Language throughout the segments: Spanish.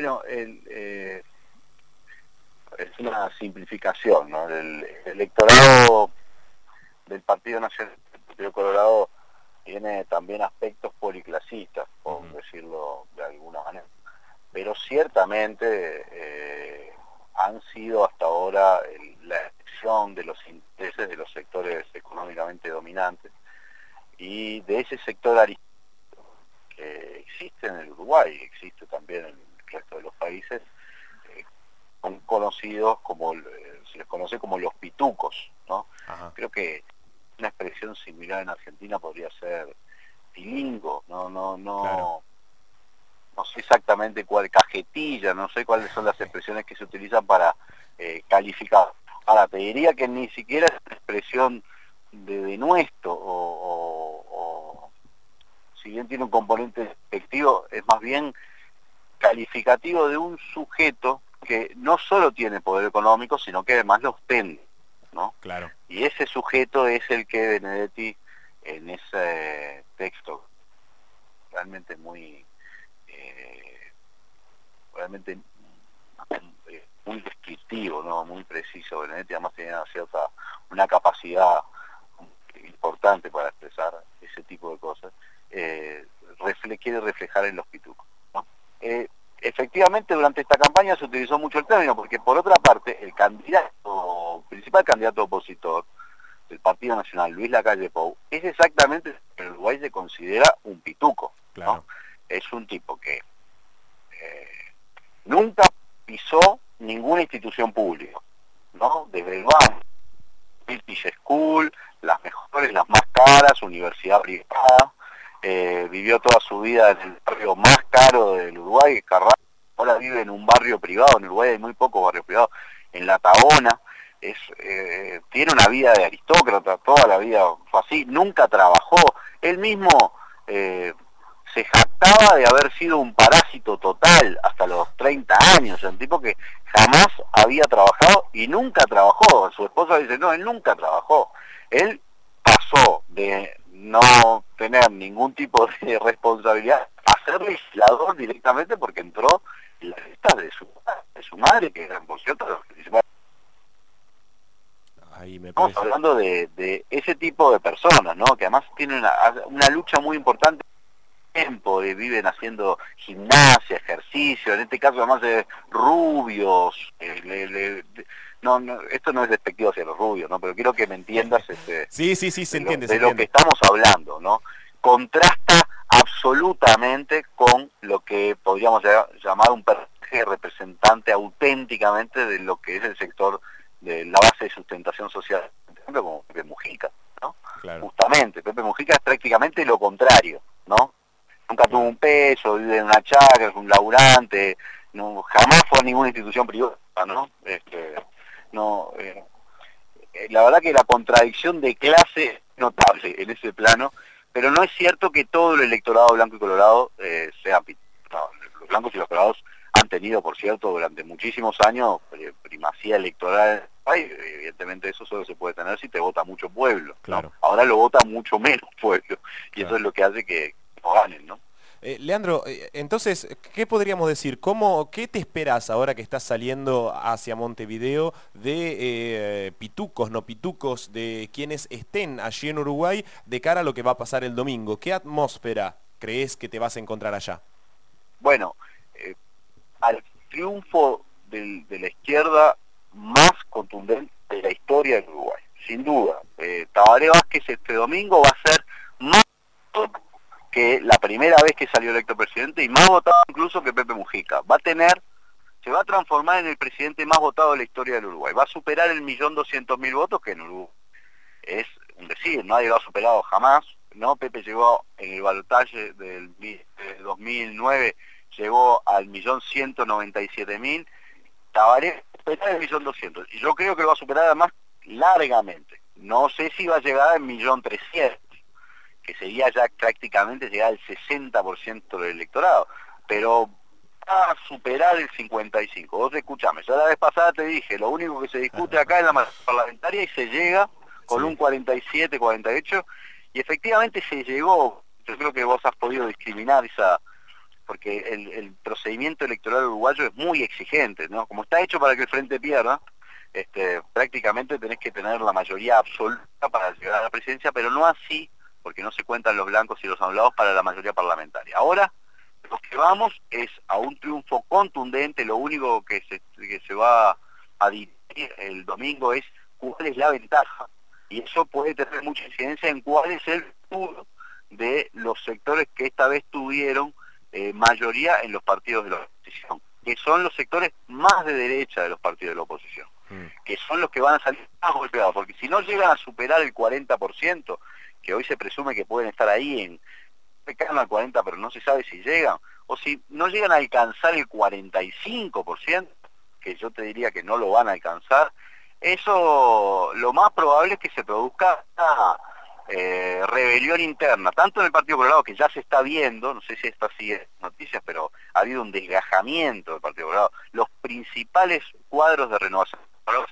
Bueno, eh, es una simplificación, ¿no? El, electorado del Partido Nacional del Partido Colorado tiene también aspectos policlasistas, por decirlo de alguna manera. Pero ciertamente eh, han sido hasta ahora la elección de los intereses de los sectores económicamente dominantes y de ese sector que existe en el Uruguay, existe también en el resto de los países, eh, son conocidos como, eh, se les conoce como los pitucos, ¿no? Creo que una expresión similar en Argentina podría ser tilingo, no, no, no, no sé exactamente cuál, cajetilla, no sé cuáles son las expresiones que se utilizan para eh, calificar. Ahora, te diría que ni siquiera es una expresión de denuesto o, o, si bien tiene un componente despectivo, es más bien calificativo de un sujeto que no solo tiene poder económico, sino que además lo ostenta, ¿no? Claro. Y ese sujeto es el que Benedetti en ese texto realmente muy eh, realmente eh, muy descriptivo, ¿no? muy preciso. Benedetti además tenía cierta, una capacidad importante para expresar ese tipo de cosas, eh, quiere reflejar en los pitucos. Eh, efectivamente durante esta campaña se utilizó mucho el término, porque por otra parte el candidato, principal candidato opositor del Partido Nacional, Luis Lacalle Pou, es exactamente en el Uruguay se considera un pituco. Es un tipo que eh, nunca pisó ninguna institución pública, ¿no? Desde el banco, British School, las mejores, las más caras, universidad privada, eh, vivió toda su vida en el barrio más caro del Uruguay, Carrasco, ahora vive en un barrio privado, en Uruguay hay muy pocos barrios privados, en La Tabona, eh, tiene una vida de aristócrata, toda la vida fue así, nunca trabajó, él mismo eh, se jactaba de haber sido un parásito total hasta los 30 años, un tipo que jamás había trabajado y nunca trabajó. Su esposa dice, no, él nunca trabajó. Él pasó de no tener ningún tipo de responsabilidad a ser legislador directamente porque entró en las listas de su, de su madre, que eran, por cierto, los principales. Ahí me Estamos hablando de, de, ese tipo de personas, ¿no? Que además tienen una, una lucha muy importante tiempo, y viven haciendo gimnasia, ejercicio, en este caso además de rubios, eh, no, no, esto no es despectivo hacia los rubios, ¿no? Pero quiero que me entiendas este, sí, sí, sí, se de, entiende, lo, de lo que estamos hablando, ¿no? Contrasta absolutamente con lo que podríamos llamar un personaje representante auténticamente de lo que es el sector de la base de sustentación social, por ejemplo, como Pepe Mujica, ¿no? Justamente, Pepe Mujica es prácticamente lo contrario, ¿no? nunca tuvo un peso, vive en una chacra, es un laburante, no, jamás fue a ninguna institución privada, ¿no? Este, no eh, eh, la verdad que la contradicción de clase es notable en ese plano, pero no es cierto que todo el electorado blanco y colorado eh, sea los blancos y los colorados han tenido, por cierto, durante muchísimos años primacía electoral. evidentemente eso solo se puede tener si te vota mucho pueblo. Claro. Ahora lo vota mucho menos pueblo. Y eso es lo que hace que, ¿no? Eh, Leandro, eh, entonces, ¿qué podríamos decir? ¿Cómo, ¿Qué te esperas ahora que estás saliendo hacia Montevideo de eh, pitucos, no pitucos, de quienes estén allí en Uruguay de cara a lo que va a pasar el domingo? ¿Qué atmósfera crees que te vas a encontrar allá? Bueno, al triunfo de la izquierda más contundente de la historia del Uruguay, sin duda. Tabaré Vázquez este domingo va a ser más que la primera vez que salió electo presidente y más votado incluso que Pepe Mujica. Va a tener, se va a transformar en el presidente más votado de la historia del Uruguay. Va a superar el millón doscientos mil votos que en Uruguay es un decir, nadie lo ha superado jamás. ¿no? Pepe llegó en el balotaje del 2009, llegó al millón ciento noventa y siete mil. Tabaré superar el millón doscientos. Y yo creo que lo va a superar además largamente. No sé si va a llegar al millón trescientos que sería ya prácticamente llegar al 60% del electorado, pero va a superar el 55. Vos escuchame, yo la vez pasada te dije, lo único que se discute acá es la parlamentaria y se llega con un 47, 48, y efectivamente se llegó, yo creo que vos has podido discriminar esa porque el, procedimiento electoral uruguayo es muy exigente, ¿no? Como está hecho para que el frente pierda, este, prácticamente tenés que tener la mayoría absoluta para llegar a la presidencia, pero no así, porque no se cuentan los blancos y los anulados para la mayoría parlamentaria. Ahora, lo que vamos es a un triunfo contundente, lo único que se, que se va a dirigir el domingo es cuál es la ventaja, y eso puede tener mucha incidencia en cuál es el futuro de los sectores que esta vez tuvieron eh, mayoría en los partidos de la oposición, que son los sectores más de derecha de los partidos de la oposición, mm. que son los que van a salir más golpeados, porque si no llegan a superar el 40%, que hoy se presume que pueden estar ahí en al 40, pero no se sabe si llegan, o si no llegan a alcanzar el 45%, que yo te diría que no lo van a alcanzar, eso lo más probable es que se produzca eh, rebelión interna, tanto en el Partido Colorado, que ya se está viendo, no sé si esto sigue noticias, pero ha habido un desgajamiento del Partido Colorado. Los principales cuadros de renovación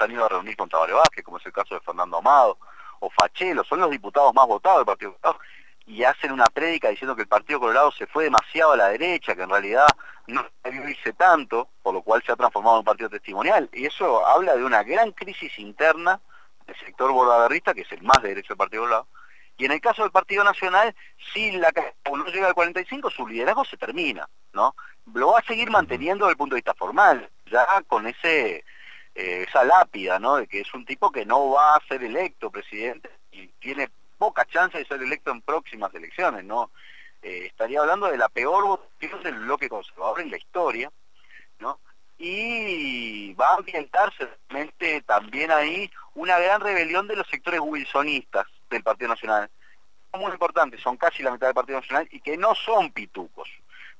han ido a reunir con Tabaré Vázquez, como es el caso de Fernando Amado o Fachelo, son los diputados más votados del Partido Colorado, y hacen una prédica diciendo que el Partido Colorado se fue demasiado a la derecha, que en realidad no irse tanto, por lo cual se ha transformado en un partido testimonial. Y eso habla de una gran crisis interna del sector bordaberrista, que es el más de derecho del Partido Colorado, y en el caso del Partido Nacional, si la no llega al 45, su liderazgo se termina, ¿no? Lo va a seguir manteniendo desde el punto de vista formal, ya con ese eh, esa lápida, ¿no? De que es un tipo que no va a ser electo presidente y tiene poca chance de ser electo en próximas elecciones, ¿no? Eh, estaría hablando de la peor votación del bloque conservador en la historia, ¿no? Y va a ambientarse realmente también ahí una gran rebelión de los sectores wilsonistas, del Partido Nacional, muy importantes, son casi la mitad del Partido Nacional y que no son pitucos,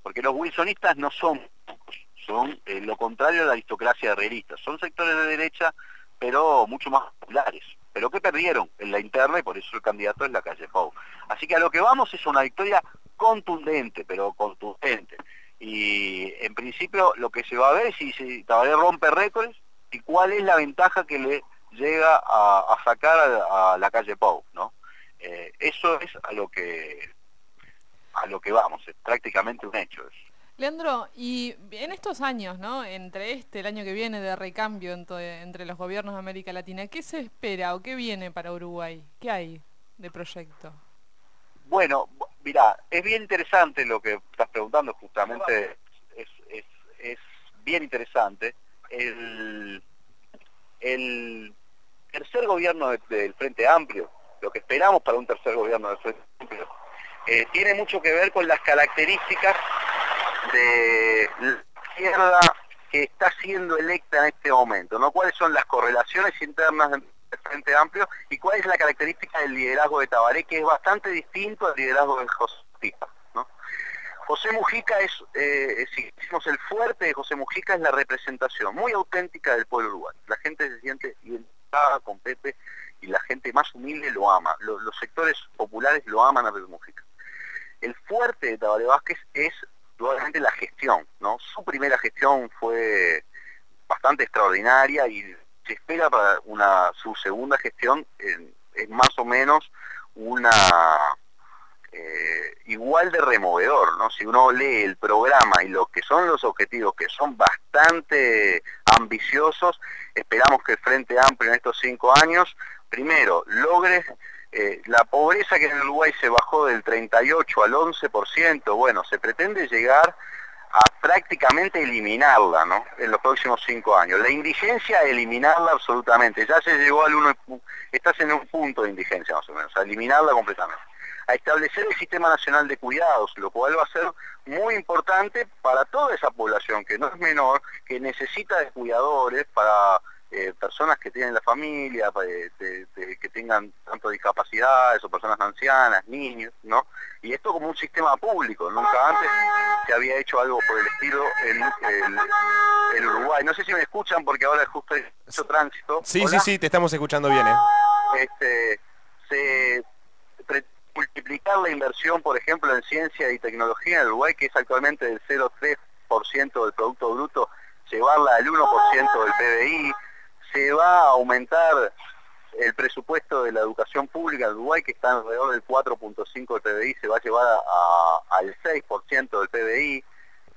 porque los wilsonistas no son pitucos, son eh, lo contrario a la aristocracia herrerista, son sectores de derecha, pero mucho más populares, pero que perdieron en la interna y por eso el candidato es la calle Pau. Así que a lo que vamos es una victoria contundente, pero contundente. Y en principio lo que se va a ver es si, si Tabaré rompe récords y cuál es la ventaja que le llega a, sacar a, la calle Pau, ¿no? Eh, eso es a lo que a lo que vamos, es prácticamente un hecho. Leandro, y en estos años, ¿no? Entre este, el año que viene de recambio entre, entre los gobiernos de América Latina, ¿qué se espera o qué viene para Uruguay? ¿Qué hay de proyecto? Bueno, mira, es bien interesante lo que estás preguntando, justamente es, bien interesante. El, el tercer gobierno del Frente Amplio, lo que esperamos para un tercer gobierno del Frente Amplio, eh, tiene mucho que ver con las características de la izquierda que está siendo electa en este momento, ¿no? ¿Cuáles son las correlaciones internas del Frente Amplio y cuál es la característica del liderazgo de Tabaré, que es bastante distinto al liderazgo de José Mujica. José Mujica es, eh, si decimos el fuerte de José Mujica, es la representación muy auténtica del pueblo uruguayo. La gente se siente con Pepe y la gente más humilde lo ama. Los, sectores populares lo aman a Pepe Mujica. El fuerte de Tabaré Vázquez es la gestión, ¿no? Su primera gestión fue bastante extraordinaria y se espera para una su segunda gestión es más o menos una eh, igual de removedor, ¿no? Si uno lee el programa y lo que son los objetivos, que son bastante ambiciosos, esperamos que el Frente Amplio en estos cinco años, primero, logre eh, la pobreza que en Uruguay se bajó del 38 al 11%, bueno, se pretende llegar a prácticamente eliminarla ¿no? en los próximos cinco años. La indigencia, eliminarla absolutamente. Ya se llegó al 1, estás en un punto de indigencia más o menos, a eliminarla completamente a establecer el Sistema Nacional de Cuidados, lo cual va a ser muy importante para toda esa población, que no es menor, que necesita de cuidadores para eh, personas que tienen la familia, que tengan tanto discapacidades o personas ancianas, niños, ¿no? Y esto como un sistema público, nunca antes se había hecho algo por el estilo en, Uruguay. No sé si me escuchan porque ahora justo hay mucho tránsito. Sí, sí, sí, te estamos escuchando bien, ¿eh? Este, se multiplicar la inversión, por ejemplo, en ciencia y tecnología en Uruguay, que es actualmente del 0,3% del Producto Bruto, llevarla al 1% del PBI, se va a aumentar el presupuesto de la educación pública en Uruguay, que está alrededor del 4.5 del PBI, se va a llevar al 6% del PBI,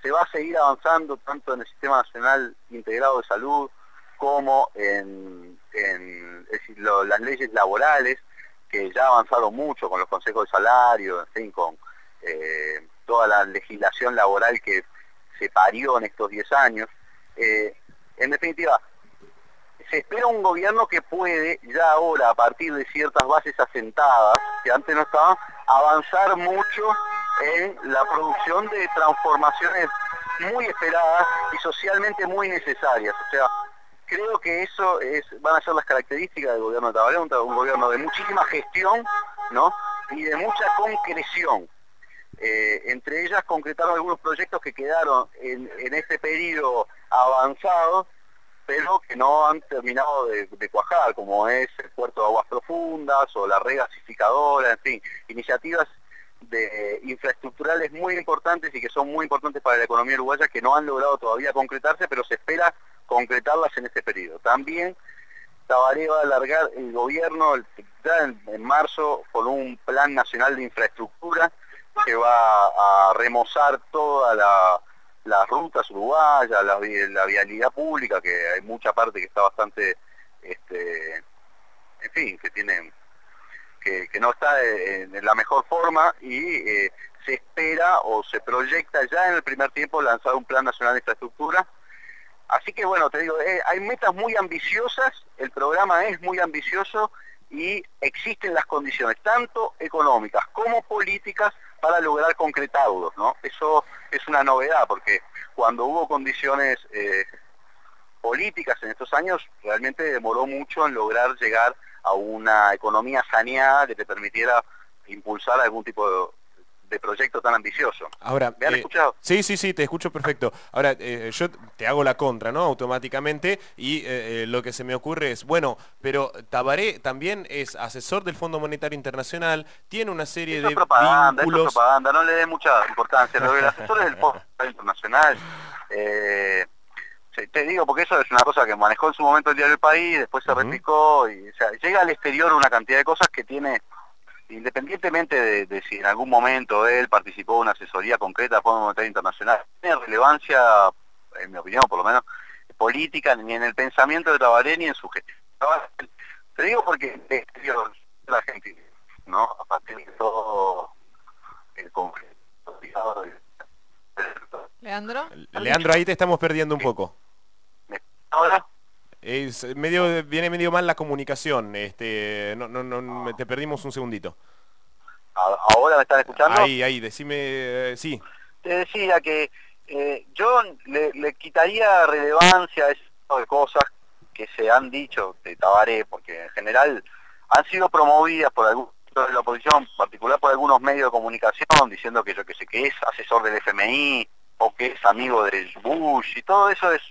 se va a seguir avanzando tanto en el Sistema Nacional Integrado de Salud como en, las leyes laborales, que ya ha avanzado mucho con los consejos de salario, en fin, con eh, toda la legislación laboral que se parió en estos 10 años. Eh, en definitiva, se espera un gobierno que puede ya ahora, a partir de ciertas bases asentadas, que antes no estaban, avanzar mucho en la producción de transformaciones muy esperadas y socialmente muy necesarias. O sea, creo que eso es, van a ser las características del gobierno de Tabaré, un, gobierno de muchísima gestión ¿no? y de mucha concreción. Eh, entre ellas concretaron algunos proyectos que quedaron en, este periodo avanzado, pero que no han terminado de, de, cuajar, como es el puerto de aguas profundas o la regasificadora, en fin, iniciativas de infraestructurales muy importantes y que son muy importantes para la economía uruguaya que no han logrado todavía concretarse, pero se espera concretarlas en este periodo. También Tabaré va a alargar el gobierno ya en, marzo con un plan nacional de infraestructura que va a remozar toda la, las rutas uruguayas, la, la, vialidad pública, que hay mucha parte que está bastante, este, en fin, que tiene que, no está en, la mejor forma y eh, se espera o se proyecta ya en el primer tiempo lanzar un plan nacional de infraestructura. Así que bueno, te digo, eh, hay metas muy ambiciosas, el programa es muy ambicioso y existen las condiciones, tanto económicas como políticas, para lograr concretarlos, ¿no? Eso es una novedad, porque cuando hubo condiciones eh, políticas en estos años, realmente demoró mucho en lograr llegar a una economía saneada que te permitiera impulsar algún tipo de, proyecto tan ambicioso. Ahora, ¿Me han eh, escuchado? Sí, sí, sí, te escucho perfecto. Ahora, eh, yo te hago la contra, ¿no? Automáticamente, y eh, lo que se me ocurre es, bueno, pero Tabaré también es asesor del Fondo Monetario Internacional, tiene una serie de propaganda, vínculos... es propaganda, no le dé mucha importancia. Lo del asesor es del Fondo Monetario Internacional... te digo porque eso es una cosa que manejó en su momento el diario del país, después se replicó y o sea, llega al exterior una cantidad de cosas que tiene, independientemente de, si en algún momento él participó en una asesoría concreta del Fondo Monetario Internacional, tiene relevancia, en mi opinión por lo menos, política, ni en el pensamiento de Tabaré ni en su gestión. Te digo porque exterior la gente, ¿no? A partir de todo el conflicto. Leandro. Leandro, ahí te estamos perdiendo un poco. ¿Ahora? Es medio, viene medio mal la comunicación, este, no, no, no, te perdimos un segundito. ¿Ahora me están escuchando? Ahí, ahí, decime, eh, sí. Te decía que eh, yo le, quitaría relevancia a tipo de cosas que se han dicho de Tabaré, porque en general han sido promovidas por de la oposición, en particular por algunos medios de comunicación, diciendo que yo que sé que es asesor del FMI o que es amigo de Bush y todo eso es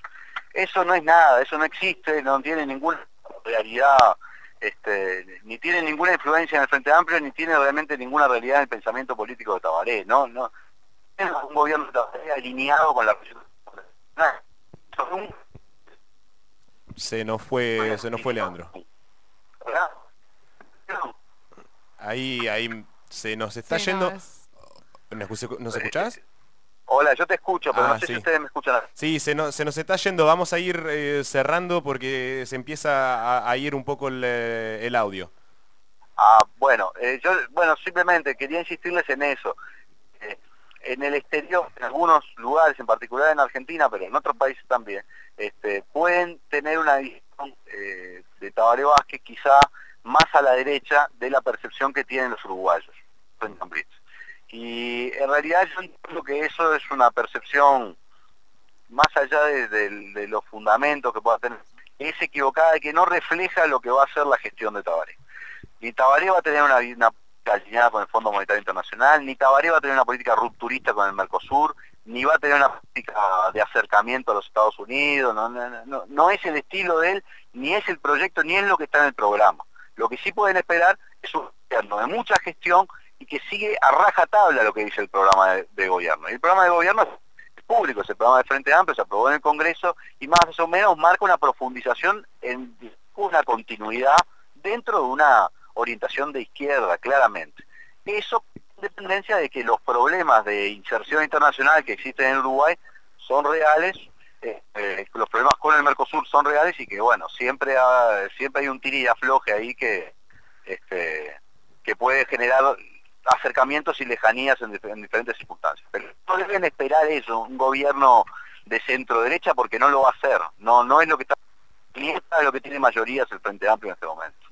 eso no es nada, eso no existe, no tiene ninguna realidad, este, ni tiene ninguna influencia en el Frente Amplio, ni tiene realmente ninguna realidad en el pensamiento político de Tabaré, ¿no? no es un gobierno de Tabaré alineado con la se nos fue, se nos fue Leandro. Ahí, ahí se nos está yendo. ¿Nos, escuchás? Hola, yo te escucho, pero no ah, sé si ustedes me escuchan. Sí, se, se, nos está yendo. Vamos a ir eh, cerrando porque se empieza a, ir un poco el, eh, el audio. Ah, bueno, eh, yo, bueno, simplemente quería insistirles en eso. en el exterior, en algunos lugares, en particular en Argentina, pero en otros países también, este, pueden tener una visión de Tabaré Vázquez quizá más a la derecha de la percepción que tienen los uruguayos. Y en realidad yo entiendo que eso es una percepción más allá de, los fundamentos que pueda tener, es equivocada y que no refleja lo que va a ser la gestión de Tabaré. Ni Tabaré va a tener una, una alineada con el Fondo Monetario Internacional, ni Tabaré va a tener una política rupturista con el Mercosur, ni va a tener una política de acercamiento a los Estados Unidos, no, no, no es el estilo de él, ni es el proyecto, ni es lo que está en el programa. Lo que sí pueden esperar es un gobierno de mucha gestión y que sigue a raja tabla lo que dice el programa de, gobierno. Y el programa de gobierno es público, es el programa de Frente Amplio, se aprobó en el Congreso y más o menos marca una profundización en una continuidad dentro de una orientación de izquierda, claramente. Eso independencia de que los problemas de inserción internacional que existen en Uruguay son reales, eh, eh, los problemas con el Mercosur son reales y que bueno, siempre, siempre hay un tiri afloje ahí que, este, que puede generar acercamientos y lejanías en, diferentes circunstancias. Pero no deben esperar eso, un gobierno de centro derecha porque no lo va a hacer, no, no es lo que está ni es lo que tiene mayorías el Frente Amplio en este momento.